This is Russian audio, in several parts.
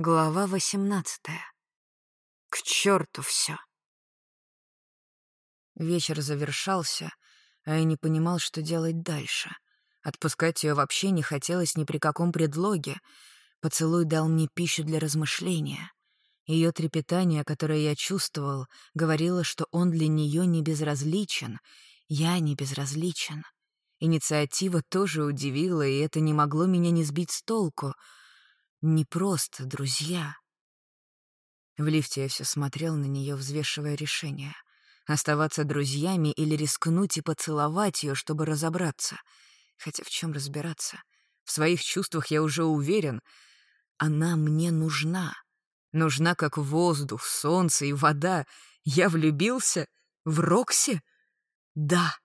Глава восемнадцатая. К черту все. Вечер завершался, а я не понимал, что делать дальше. Отпускать ее вообще не хотелось ни при каком предлоге. Поцелуй дал мне пищу для размышления. Ее трепетание, которое я чувствовал, говорило, что он для нее не безразличен, я не безразличен. Инициатива тоже удивила, и это не могло меня не сбить с толку — не просто друзья. В лифте я все смотрел на нее, взвешивая решение. Оставаться друзьями или рискнуть и поцеловать ее, чтобы разобраться. Хотя в чем разбираться? В своих чувствах я уже уверен. Она мне нужна. Нужна как воздух, солнце и вода. Я влюбился? В Рокси? Да.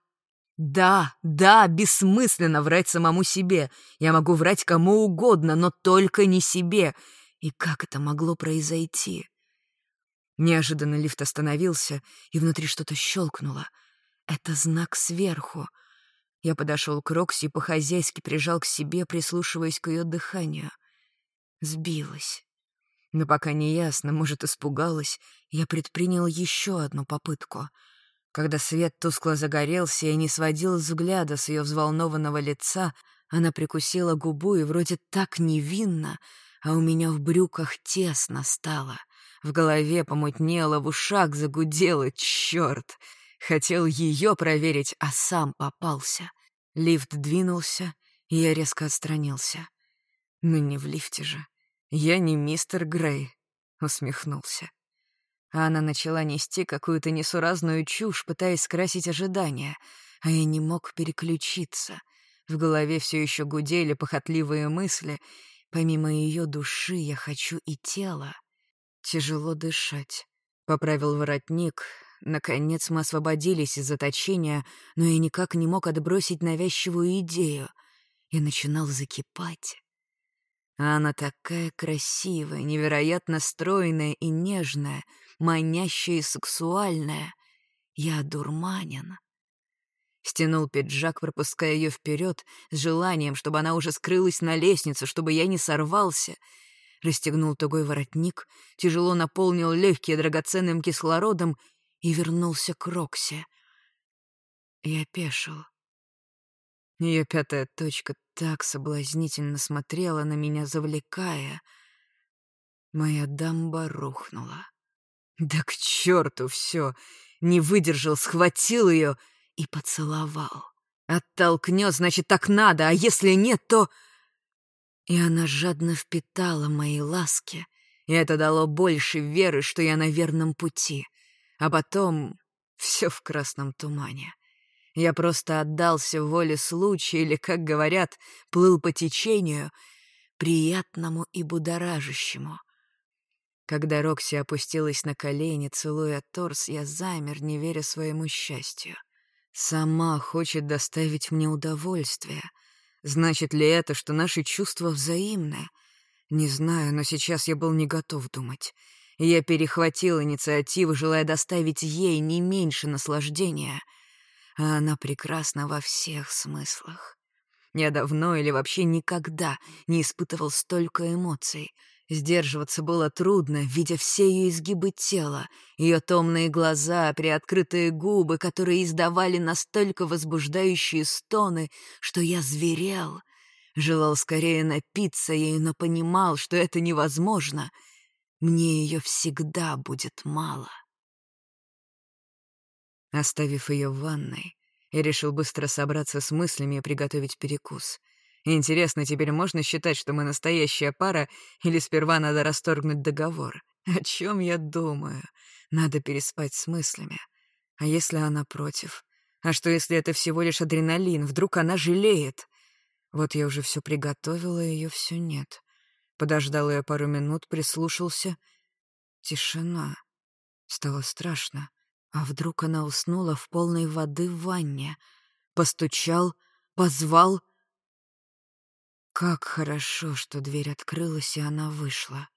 Да, да, бессмысленно врать самому себе. Я могу врать кому угодно, но только не себе. И как это могло произойти? Неожиданно лифт остановился, и внутри что-то щелкнуло. Это знак сверху. Я подошел к Рокси и по-хозяйски прижал к себе, прислушиваясь к ее дыханию. Сбилась. Но пока не ясно, может, испугалась, я предпринял еще одну попытку — когда свет тускло загорелся и не сводил взгляда с ее взволнованного лица, она прикусила губу и вроде так невинно, а у меня в брюках тесно стало. В голове помутнело, в ушах загудело, черт! Хотел ее проверить, а сам попался. Лифт двинулся, и я резко отстранился. «Ну не в лифте же. Я не мистер Грей», — усмехнулся а она начала нести какую-то несуразную чушь, пытаясь скрасить ожидания, а я не мог переключиться. В голове все еще гудели похотливые мысли. Помимо ее души я хочу и тело. Тяжело дышать. Поправил воротник. Наконец мы освободились из заточения, но я никак не мог отбросить навязчивую идею. Я начинал закипать. А она такая красивая, невероятно стройная и нежная — манящая и сексуальная. Я дурманен. Стянул пиджак, пропуская ее вперед, с желанием, чтобы она уже скрылась на лестнице, чтобы я не сорвался. Расстегнул тугой воротник, тяжело наполнил легкие драгоценным кислородом и вернулся к Роксе. Я пешил. Ее пятая точка так соблазнительно смотрела на меня, завлекая. Моя дамба рухнула. Да к черту все! Не выдержал, схватил ее и поцеловал. Оттолкнет, значит, так надо, а если нет, то... И она жадно впитала мои ласки, и это дало больше веры, что я на верном пути. А потом все в красном тумане. Я просто отдался воле случая, или, как говорят, плыл по течению, приятному и будоражащему — когда Рокси опустилась на колени, целуя торс, я замер, не веря своему счастью. Сама хочет доставить мне удовольствие. Значит ли это, что наши чувства взаимны? Не знаю, но сейчас я был не готов думать. Я перехватил инициативу, желая доставить ей не меньше наслаждения. А она прекрасна во всех смыслах. Я давно или вообще никогда не испытывал столько эмоций — Сдерживаться было трудно, видя все ее изгибы тела, ее томные глаза, приоткрытые губы, которые издавали настолько возбуждающие стоны, что я зверел. Желал скорее напиться ей, но понимал, что это невозможно. Мне ее всегда будет мало. Оставив ее в ванной, я решил быстро собраться с мыслями и приготовить перекус — Интересно, теперь можно считать, что мы настоящая пара, или сперва надо расторгнуть договор? О чем я думаю? Надо переспать с мыслями. А если она против? А что, если это всего лишь адреналин? Вдруг она жалеет? Вот я уже все приготовила, а ее все нет. Подождал ее пару минут, прислушался. Тишина. Стало страшно. А вдруг она уснула в полной воды в ванне? Постучал, позвал — как хорошо, что дверь открылась, и она вышла.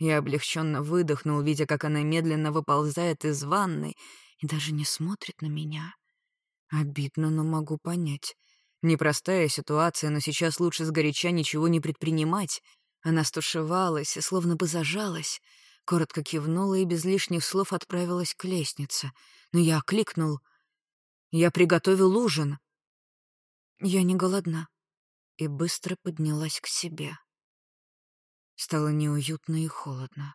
Я облегченно выдохнул, видя, как она медленно выползает из ванной и даже не смотрит на меня. Обидно, но могу понять. Непростая ситуация, но сейчас лучше сгоряча ничего не предпринимать. Она стушевалась и словно бы зажалась, коротко кивнула и без лишних слов отправилась к лестнице. Но я окликнул. «Я приготовил ужин». «Я не голодна», и быстро поднялась к себе. Стало неуютно и холодно.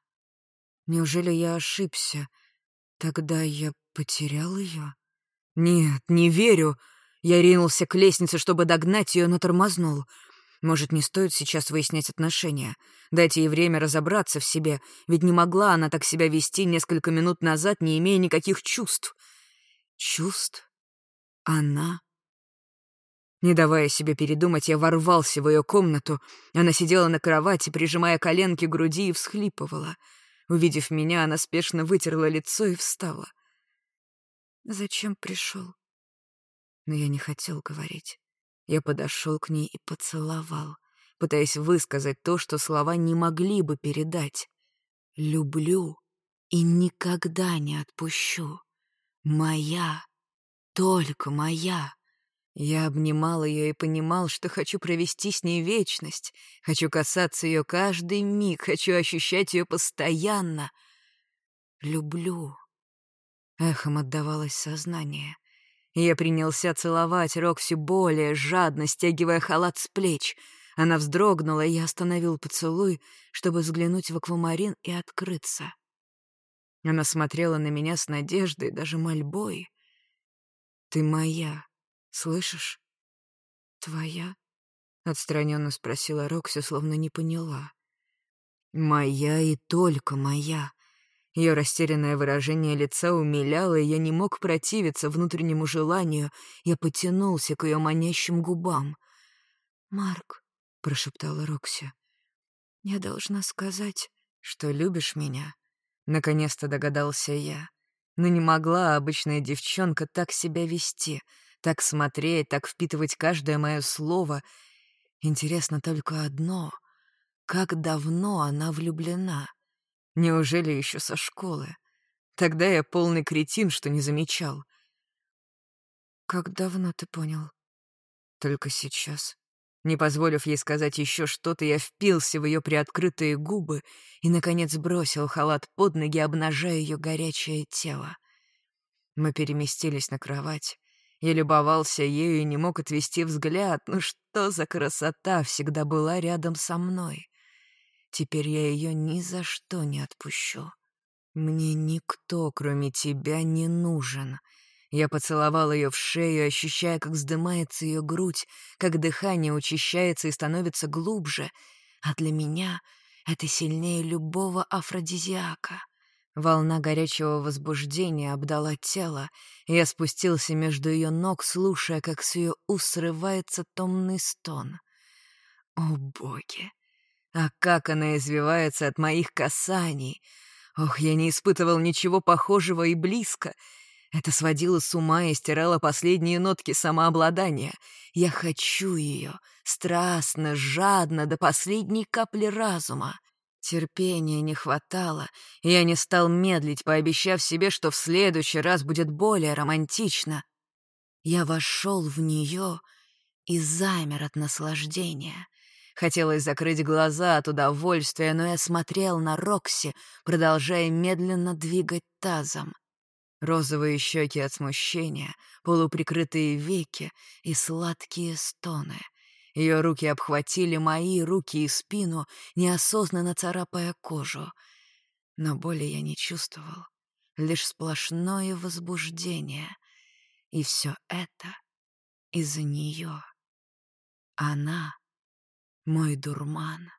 Неужели я ошибся? Тогда я потерял ее? Нет, не верю. Я ринулся к лестнице, чтобы догнать ее, но тормознул. Может, не стоит сейчас выяснять отношения. Дайте ей время разобраться в себе, ведь не могла она так себя вести несколько минут назад, не имея никаких чувств. Чувств? Она не давая себе передумать, я ворвался в ее комнату. Она сидела на кровати, прижимая коленки к груди и всхлипывала. Увидев меня, она спешно вытерла лицо и встала. «Зачем пришел?» Но я не хотел говорить. Я подошел к ней и поцеловал, пытаясь высказать то, что слова не могли бы передать. «Люблю и никогда не отпущу. Моя, только моя». Я обнимал ее и понимал, что хочу провести с ней вечность, хочу касаться ее каждый миг, хочу ощущать ее постоянно. Люблю. Эхом отдавалось сознание. Я принялся целовать Рокси более жадно, стягивая халат с плеч. Она вздрогнула, и я остановил поцелуй, чтобы взглянуть в аквамарин и открыться. Она смотрела на меня с надеждой, даже мольбой. «Ты моя», Слышишь? Твоя? Отстраненно спросила Рокси, словно не поняла. Моя и только моя. Ее растерянное выражение лица умиляло, и я не мог противиться внутреннему желанию. Я потянулся к ее манящим губам. «Марк», — прошептала Рокси, — «я должна сказать, что любишь меня». Наконец-то догадался я. Но не могла обычная девчонка так себя вести — так смотреть, так впитывать каждое мое слово. Интересно только одно — как давно она влюблена? Неужели еще со школы? Тогда я полный кретин, что не замечал. «Как давно ты понял?» «Только сейчас». Не позволив ей сказать еще что-то, я впился в ее приоткрытые губы и, наконец, бросил халат под ноги, обнажая ее горячее тело. Мы переместились на кровать. Я любовался ею и не мог отвести взгляд. Ну что за красота всегда была рядом со мной. Теперь я ее ни за что не отпущу. Мне никто, кроме тебя, не нужен. Я поцеловал ее в шею, ощущая, как вздымается ее грудь, как дыхание учащается и становится глубже. А для меня это сильнее любого афродизиака. Волна горячего возбуждения обдала тело, и я спустился между ее ног, слушая, как с ее уст срывается томный стон. О, боги! А как она извивается от моих касаний! Ох, я не испытывал ничего похожего и близко. Это сводило с ума и стирало последние нотки самообладания. Я хочу ее, страстно, жадно, до последней капли разума. Терпения не хватало, и я не стал медлить, пообещав себе, что в следующий раз будет более романтично. Я вошел в нее и замер от наслаждения. Хотелось закрыть глаза от удовольствия, но я смотрел на Рокси, продолжая медленно двигать тазом. Розовые щеки от смущения, полуприкрытые веки и сладкие стоны — ее руки обхватили мои руки и спину, неосознанно царапая кожу. Но боли я не чувствовал, лишь сплошное возбуждение. И все это из-за нее. Она — мой дурман.